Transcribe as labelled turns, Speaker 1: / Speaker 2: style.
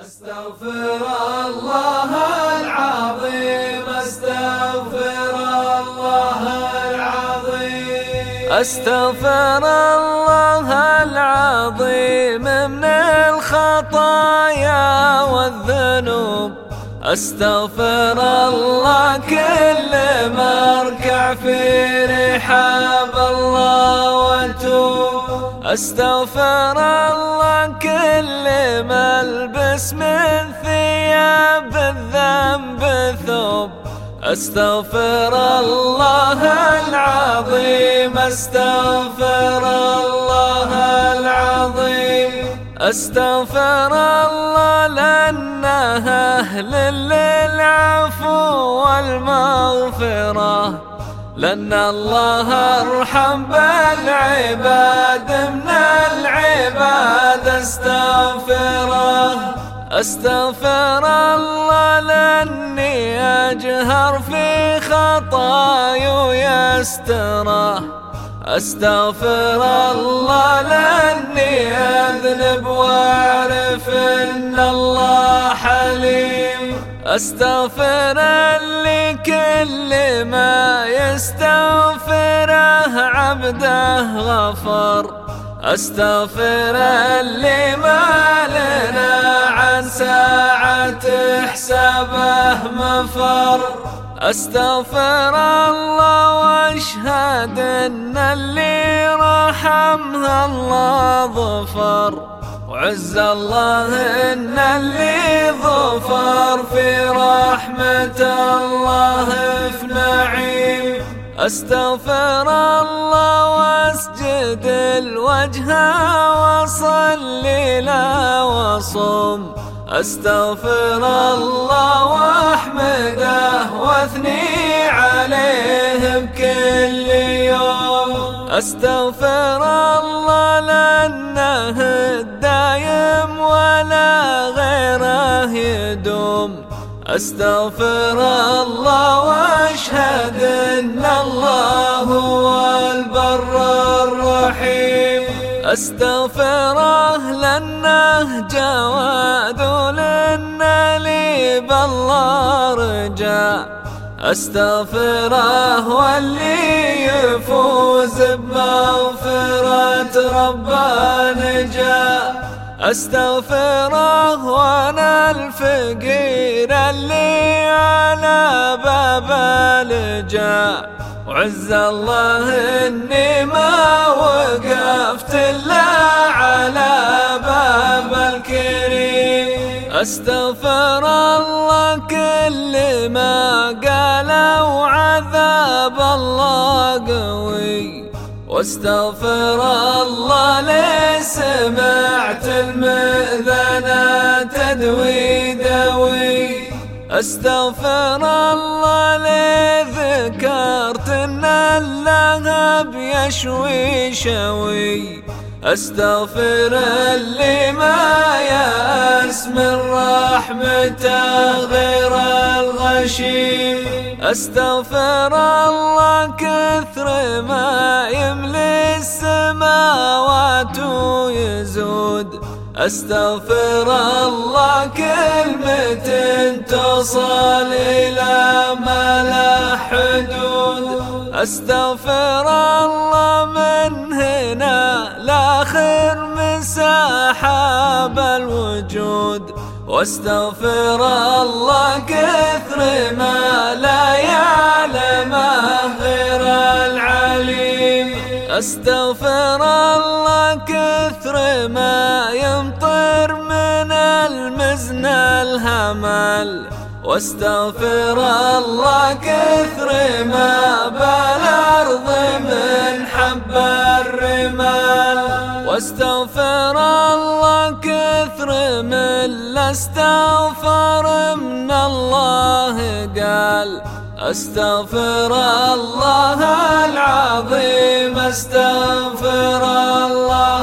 Speaker 1: استغفر الله العظيم استغفر الله العظيم.
Speaker 2: استغفر الله العظيم من الخطايا والذنوب. استغفر الله كل مركع في رحاب الله واتوب استغفر الله كل ملبس من ثياب الذنب ثوب. استغفر الله العظيم استغفر الله العظيم. استغفر الله لانه اهل للعفو والمغفره لأن الله أرحم بالعباد من استغفره استغفر الله لاني اجهر في خطاي ويستره استغفر الله لاني اذنب واعرف ان الله حليم. استغفر لكل ما يستغفره عبده غفر. استغفر لما لنا عن ساعة حسابه مفر. استغفر الله واشهد ان اللي رحمها الله ظفر. وعز الله ان اللي ظفر في رحمة الله في نعيم استغفر الله واسجد الوجه وصل لا وصم. استغفر الله واحمده واثني عليه بكل يوم. استغفر الله استغفر الله واشهد ان الله هو البر الرحيم. استغفره لانه جواد ولانه لي بالله رجاء. استغفره واللي يفوز بمغفرة ربنا جاء استغفره وانا الفقير. اللي على باب الجاء وعز الله اني ما وقفت الا على باب الكريم. استغفر الله كل ما قالوا عذاب الله قوي. واستغفر الله لي سمعت المئذنة استغفر الله لي ذكرت ان اللهب يشوي شوي. استغفر اللي ما يأس من رحمته غير الغشيم استغفر الله كثر ما يملي السماوات ويزود استغفر الله كلمة توصل إلى ما لا حدود. استغفر الله من هنا لاخر مساحة بالوجود. واستغفر الله كثر ما لا يعلمه غير استغفر الله كثر ما يمطر من المزن الهمل واستغفر الله كثر ما بالارض من حب الرمال واستغفر الله كثر من لا استغفر من الله قال استغفر الله العظيم استغفر الله